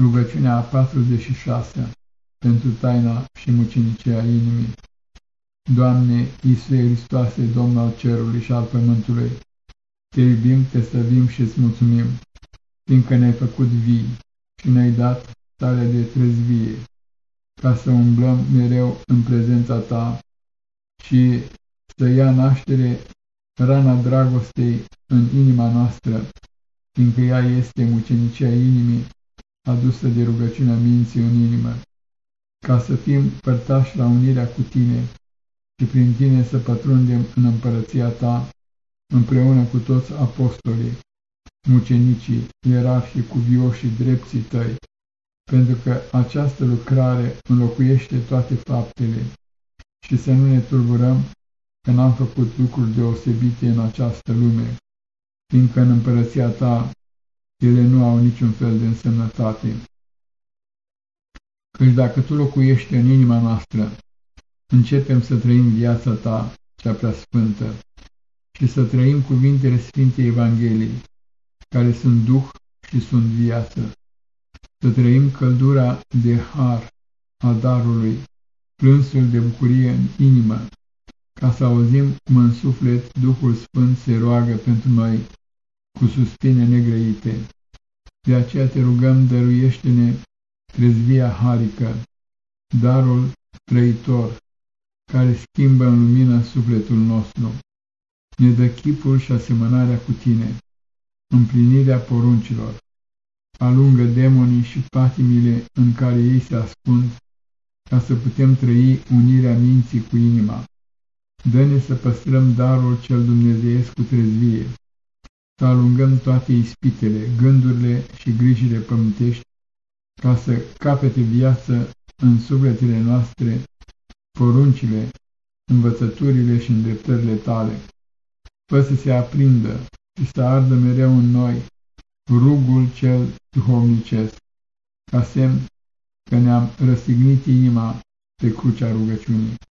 Rugăciunea a 46 pentru taina și mucinicia inimii. Doamne, Iisuse Hristoase, Domn al cerului și al pământului, Te iubim, Te stăvim și îți mulțumim, fiindcă ne-ai făcut vii și ne-ai dat starea de trezvie, ca să umblăm mereu în prezența Ta și să ia naștere rana dragostei în inima noastră, fiindcă ea este mucenicia inimii adusă de rugăciunea minții în inimă, ca să fim părtași la unirea cu Tine și prin Tine să pătrundem în împărăția Ta, împreună cu toți apostolii, mucenicii, ierarhii, cuvioșii drepții Tăi, pentru că această lucrare înlocuiește toate faptele. Și să nu ne tulburăm că n-am făcut lucruri deosebite în această lume, fiindcă în împărăția Ta ele nu au niciun fel de însemnătate. Căci dacă Tu locuiești în inima noastră, începem să trăim viața Ta, cea prea sfântă, și să trăim cuvintele Sfintei Evangheliei, care sunt Duh și sunt viață. Să trăim căldura de har a darului, plânsul de bucurie în inimă, ca să auzim cum în suflet Duhul Sfânt se roagă pentru noi cu suspine negrăite. De aceea te rugăm, dăruiește-ne trezvia harică, darul trăitor, care schimbă în lumină sufletul nostru. Ne dă chipul și asemănarea cu tine, împlinirea poruncilor, alungă demonii și patimile în care ei se ascund, ca să putem trăi unirea minții cu inima. Dă-ne să păstrăm darul cel dumnezeiesc cu trezvie, să alungăm toate ispitele, gândurile și grijile pământești, ca să capete viață în sufletele noastre poruncile, învățăturile și îndreptările tale. Fă să se aprindă și să ardă mereu în noi rugul cel duhovnicesc, ca semn că ne-am răstignit inima pe crucea rugăciunii.